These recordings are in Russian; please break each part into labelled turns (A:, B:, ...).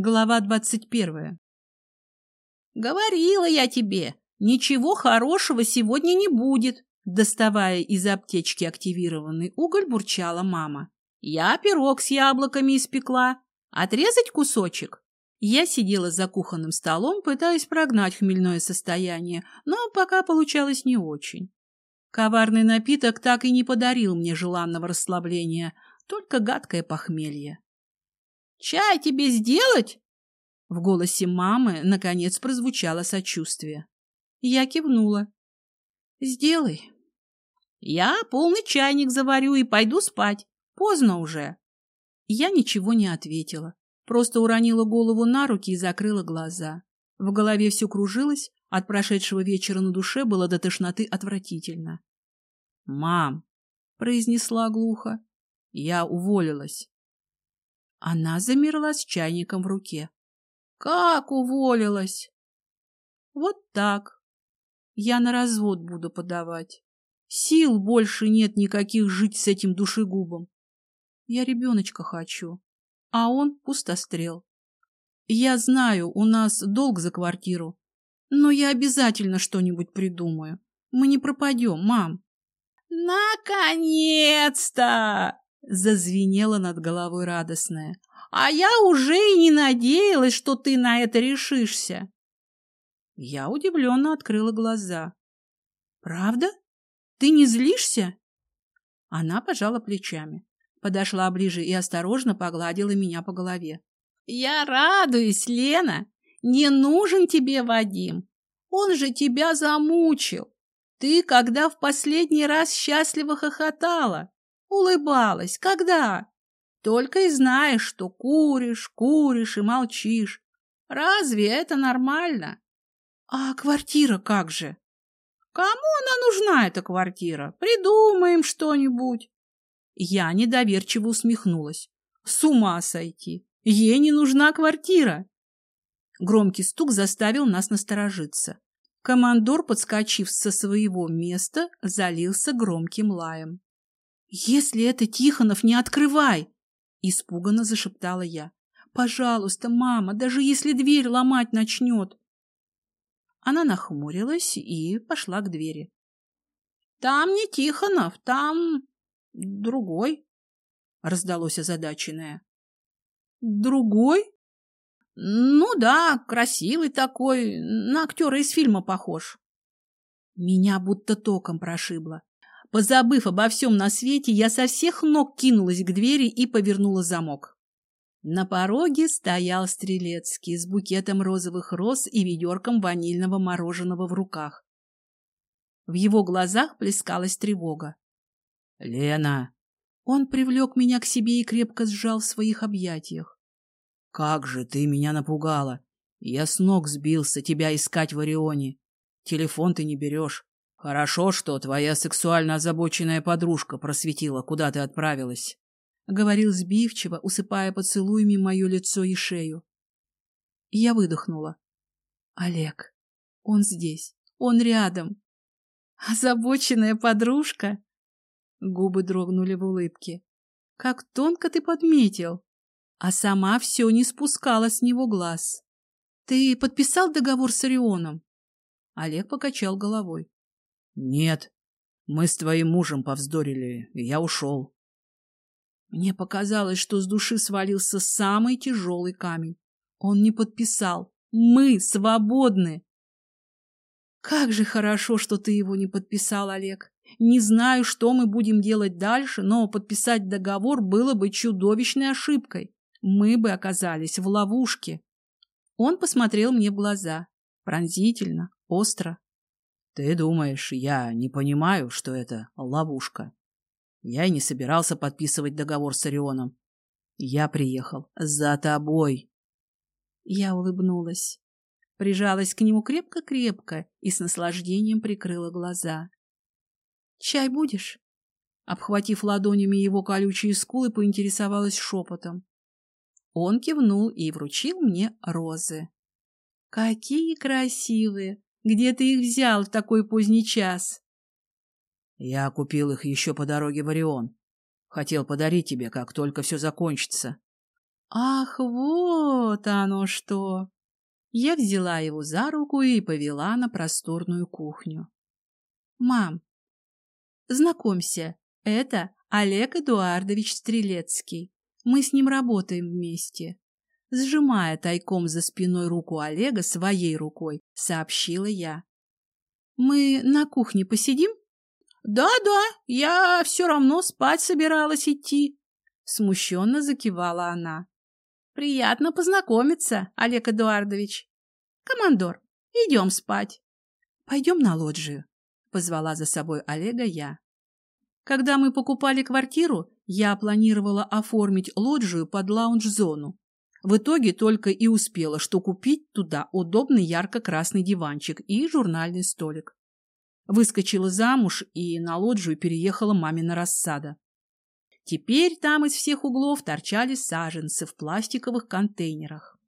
A: Глава двадцать первая. «Говорила я тебе, ничего хорошего сегодня не будет», доставая из аптечки активированный уголь, бурчала мама. «Я пирог с яблоками испекла. Отрезать кусочек?» Я сидела за кухонным столом, пытаясь прогнать хмельное состояние, но пока получалось не очень. Коварный напиток так и не подарил мне желанного расслабления, только гадкое похмелье. «Чай тебе сделать?» В голосе мамы, наконец, прозвучало сочувствие. Я кивнула. «Сделай». «Я полный чайник заварю и пойду спать. Поздно уже». Я ничего не ответила, просто уронила голову на руки и закрыла глаза. В голове все кружилось, от прошедшего вечера на душе было до тошноты отвратительно. «Мам!» — произнесла глухо. «Я уволилась». Она замерла с чайником в руке. Как уволилась? Вот так. Я на развод буду подавать. Сил больше нет никаких жить с этим душегубом. Я ребеночка хочу, а он пустострел. Я знаю, у нас долг за квартиру, но я обязательно что-нибудь придумаю. Мы не пропадем, мам. Наконец-то! Зазвенела над головой радостная. А я уже и не надеялась, что ты на это решишься. Я удивленно открыла глаза. Правда? Ты не злишься? Она пожала плечами, подошла ближе и осторожно погладила меня по голове. Я радуюсь, Лена. Не нужен тебе Вадим. Он же тебя замучил. Ты когда в последний раз счастливо хохотала? Улыбалась. Когда? Только и знаешь, что куришь, куришь и молчишь. Разве это нормально? А квартира как же? Кому она нужна, эта квартира? Придумаем что-нибудь. Я недоверчиво усмехнулась. С ума сойти! Ей не нужна квартира. Громкий стук заставил нас насторожиться. Командор, подскочив со своего места, залился громким лаем. «Если это Тихонов, не открывай!» — испуганно зашептала я. «Пожалуйста, мама, даже если дверь ломать начнет!» Она нахмурилась и пошла к двери. «Там не Тихонов, там другой», — раздалось озадаченное. «Другой?» «Ну да, красивый такой, на актера из фильма похож». Меня будто током прошибло. Позабыв обо всем на свете, я со всех ног кинулась к двери и повернула замок. На пороге стоял Стрелецкий с букетом розовых роз и ведерком ванильного мороженого в руках. В его глазах плескалась тревога. — Лена! Он привлек меня к себе и крепко сжал в своих объятиях. — Как же ты меня напугала! Я с ног сбился тебя искать в Орионе. Телефон ты не берешь. Хорошо, что твоя сексуально озабоченная подружка просветила, куда ты отправилась, — говорил сбивчиво, усыпая поцелуями мое лицо и шею. я выдохнула. Олег, он здесь, он рядом. Озабоченная подружка? Губы дрогнули в улыбке. Как тонко ты подметил. А сама все не спускала с него глаз. Ты подписал договор с Орионом? Олег покачал головой. Нет, мы с твоим мужем повздорили, и я ушел. Мне показалось, что с души свалился самый тяжелый камень. Он не подписал. Мы свободны. Как же хорошо, что ты его не подписал, Олег. Не знаю, что мы будем делать дальше, но подписать договор было бы чудовищной ошибкой. Мы бы оказались в ловушке. Он посмотрел мне в глаза. Пронзительно, остро. Ты думаешь, я не понимаю, что это ловушка? Я и не собирался подписывать договор с Орионом. Я приехал за тобой. Я улыбнулась, прижалась к нему крепко-крепко и с наслаждением прикрыла глаза. «Чай будешь?» Обхватив ладонями его колючие скулы, поинтересовалась шепотом. Он кивнул и вручил мне розы. «Какие красивые! Где ты их взял в такой поздний час? Я купил их еще по дороге в Орион. Хотел подарить тебе, как только все закончится. Ах, вот оно что! Я взяла его за руку и повела на просторную кухню. Мам, знакомься, это Олег Эдуардович Стрелецкий. Мы с ним работаем вместе. Сжимая тайком за спиной руку Олега своей рукой, сообщила я. Мы на кухне посидим? Да-да, я все равно спать собиралась идти. Смущенно закивала она. Приятно познакомиться, Олег Эдуардович. Командор, идем спать. Пойдем на лоджию, позвала за собой Олега я. Когда мы покупали квартиру, я планировала оформить лоджию под лаунж-зону. В итоге только и успела, что купить туда удобный ярко-красный диванчик и журнальный столик. Выскочила замуж и на лоджию переехала мамина рассада. Теперь там из всех углов торчали саженцы в пластиковых контейнерах.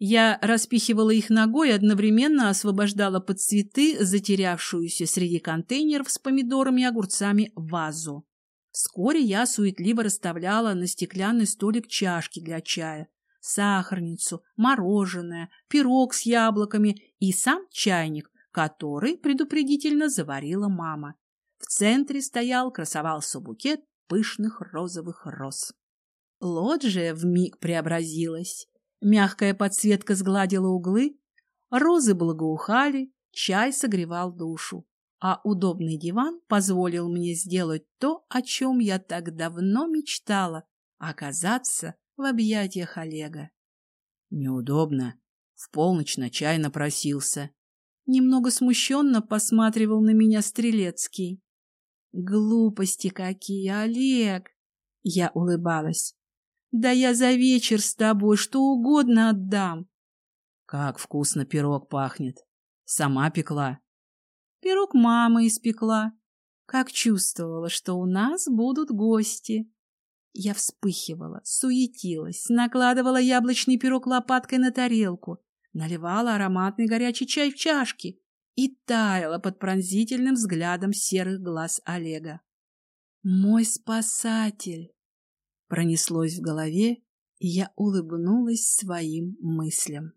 A: Я распихивала их ногой и одновременно освобождала под цветы затерявшуюся среди контейнеров с помидорами и огурцами вазу. Вскоре я суетливо расставляла на стеклянный столик чашки для чая, сахарницу, мороженое, пирог с яблоками и сам чайник, который предупредительно заварила мама. В центре стоял, красовался букет пышных розовых роз. Лоджия вмиг преобразилась. Мягкая подсветка сгладила углы, розы благоухали, чай согревал душу, а удобный диван позволил мне сделать то, о чем я так давно мечтала — оказаться в объятиях Олега. Неудобно. В полночь на чай напросился. Немного смущенно посматривал на меня Стрелецкий. Глупости какие, Олег! Я улыбалась. Да я за вечер с тобой что угодно отдам. Как вкусно пирог пахнет. Сама пекла. Пирог мама испекла. Как чувствовала, что у нас будут гости. Я вспыхивала, суетилась, накладывала яблочный пирог лопаткой на тарелку, наливала ароматный горячий чай в чашки и таяла под пронзительным взглядом серых глаз Олега. «Мой спасатель!» Пронеслось в голове, и я улыбнулась своим мыслям.